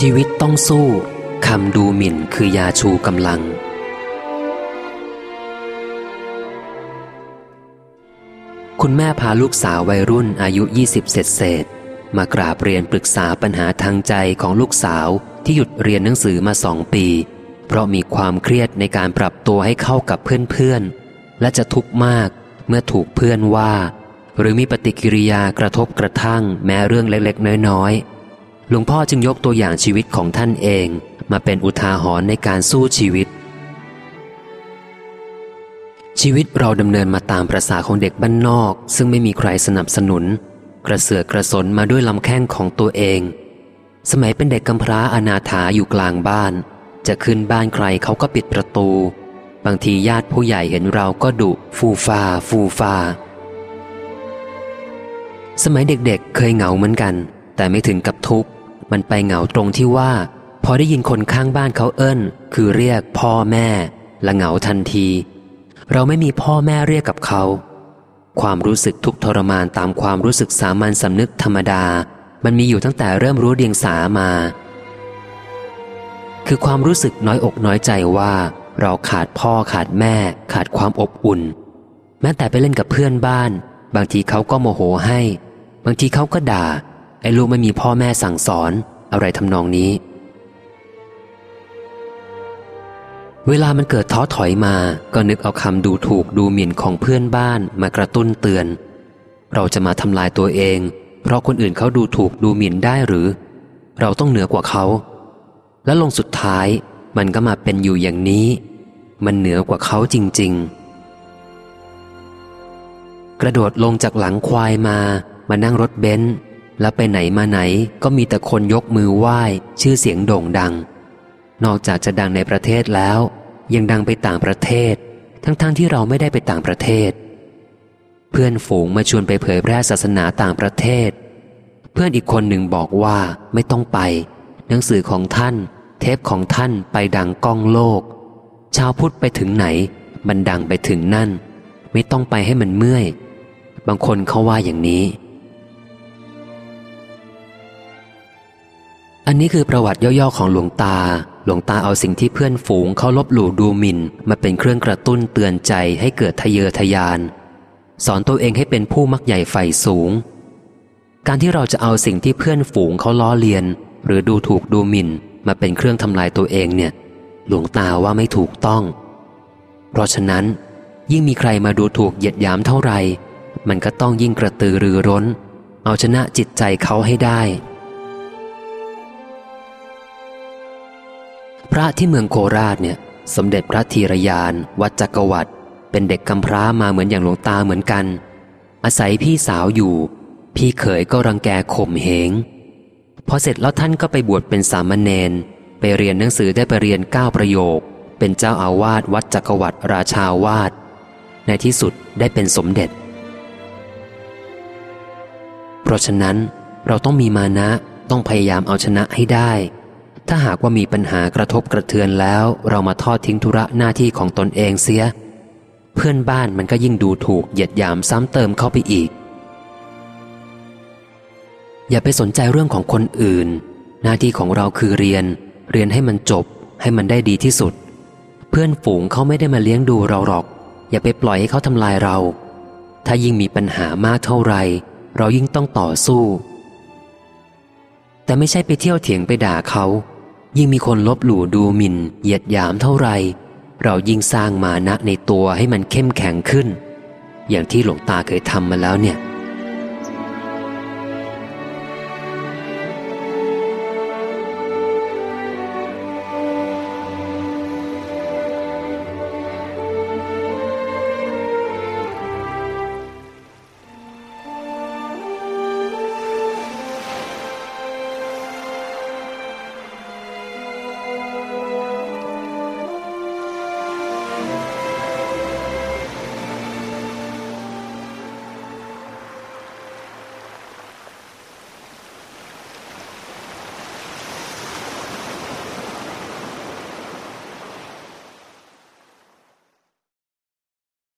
ชีวิตต้องสู้คำดูหมิ่นคือยาชูกำลัง คุณแม่พาลูกสาววัยรุ่นอายุ 20 เศษเศษมากราบเรียนปรึกษาปัญหาทางใจของลูกสาวที่หยุดเรียนหนังสือมาสองปี เพราะมีความเครียดในการปรับตัวให้เข้ากับเพื่อนๆ และจะทุกข์มากเมื่อถูกเพื่อนว่า หรือมีปฏิกิริยากระทบกระทั่งแม้เรื่องเล็กๆ น้อยๆ หลวงพ่อจึงยกตัวอย่างชีวิตของท่านเองมาเป็นอุทาหรณ์ในการสู้ชีวิต ชีวิตเราดำเนินมาตามประษาของเด็กบ้านนอก ซึ่งไม่มีใครสนับสนุน กระเสือกกระสนมาด้วยลำแข้งของตัวเอง สมัยเป็นเด็กกำพร้าอนาถาอยู่กลางบ้าน จะขึ้นบ้านใครเขาก็ปิดประตู บางทีญาติผู้ใหญ่เห็นเราก็ดุฟูฟาฟูฟาสมัยเด็กๆเเคยเหงาเหมือนกัน แต่ไม่ถึงกับ มันไปเหงาตรงที่ว่า พอได้ยินคนข้างบ้านเขาเอิ้น คือเรียกพ่อแม่ และเหงาทันที เราไม่มีพ่อแม่เรียกกับเขา ความรู้สึกทุกทรมานตามความรู้สึกสามัญสำนึกธรรมดา มันมีอยู่ตั้งแต่เริ่มรู้เดียงสามา คือความรู้สึกน้อยอกน้อยใจว่า เราขาดพ่อขาดแม่ ขาดความอบอุ่น แม้แต่ไปเล่นกับเพื่อนบ้าน บางทีเขาก็โมโหให้ บางทีเขาก็ด่า ไอ้ลูกไม่มีพ่อแม่สั่งสอน อะไรทำนองนี้ เวลามันเกิดท้อถอยมา ก็นึกเอาคำดูถูกดูหมิ่นของเพื่อนบ้านมากระตุ้นเตือน เราจะมาทำลายตัวเอง เพราะคนอื่นเขาดูถูกดูหมิ่นได้หรือ เราต้องเหนือกว่าเขา และลงสุดท้ายมันก็มาเป็นอยู่อย่างนี้ มันเหนือกว่าเขาจริง ๆ กระโดดลงจากหลังควายมา มานั่งรถเบนซ์ แล้วไปไหนมาไหนก็มีแต่คนยกมือไหว้ ชื่อเสียงโด่งดัง นอกจากจะดังในประเทศแล้ว ยังดังไปต่างประเทศ ทั้งๆทที่เราไม่ได้ไปต่างประเทศ เพื่อนฝูงมาชวนไปเผยแพร่ศาสนาต่างประเทศ เพื่อนอีกคนหนึ่งบอกว่าไม่ต้องไป หนังสือของท่าน เทปของท่านไปดังก้องโลก ชาวพุทธไปถึงไหน มันดังไปถึงนั่น ไม่ต้องไปให้มันเมื่อย บางคนเขาว่าอย่างนี้ อันนี้คือประวัติย่อๆของหลวงตา หลวงตาเอาสิ่งที่เพื่อนฝูงเขาลบหลู่ดูหมิน่น มาเป็นเครื่องกระตุ้นเตือนใจให้เกิดทะเยอทะยาน สอนตัวเองให้เป็นผู้มักใหญ่ใฝ่สูง การที่เราจะเอาสิ่งที่เพื่อนฝูงเขาล้อเลียน หรือดูถูกดูหมิน่น มาเป็นเครื่องทำลายตัวเองเนี่ย หลวงตาว่าไม่ถูกต้อง เพราะฉะนั้น ยิ่งมีใครมาดูถูกเหยียดหยามเท่าไหร่มันก็ต้องยิ่งกระตือรือร้น เอาชนะจิตใจเขาให้ได้ พระที่เมืองโคราชเนี่ยสมเด็จพระธีรยาน วัดจักรวรรดิเป็นเด็กกำพร้ามาเหมือนอย่างหลวงตาเหมือนกัน อาศัยพี่สาวอยู่ พี่เขยก็รังแกข่มเหงพอเสร็จแล้วท่านก็ไปบวชเป็นสามเณรไปเรียนหนังสือได้ไปเรียนเก้าประโยค เป็นเจ้าอาวาสวัดจักรวรรดิราชาวาสในที่สุดได้เป็นสมเด็จ เพราะฉะนั้นเราต้องมีมานะต้องพยายามเอาชนะให้ได้ ถ้าหากว่ามีปัญหากระทบกระเทือนแล้ว เรามาทอดทิ้งธุระหน้าที่ของตนเองเสีย เพื่อนบ้านมันก็ยิ่งดูถูกเหยียดหยามซ้ำเติมเข้าไปอีก อย่าไปสนใจเรื่องของคนอื่น หน้าที่ของเราคือเรียน เรียนให้มันจบ ให้มันได้ดีที่สุด เพื่อนฝูงเขาไม่ได้มาเลี้ยงดูเราหรอก อย่าไปปล่อยให้เขาทำลายเรา ถ้ายิ่งมีปัญหามากเท่าไหร่เรายิ่งต้องต่อสู้ แต่ไม่ใช่ไปเที่ยวเถียงไปด่าเขา ยิ่งมีคนลบหลู่ดูหมิน่น เหยียดหยามเท่าไร เรายิ่งสร้างมานะในตัวให้มันเข้มแข็งขึ้น อย่างที่หลวงตาเคยทำมาแล้วเนี่ย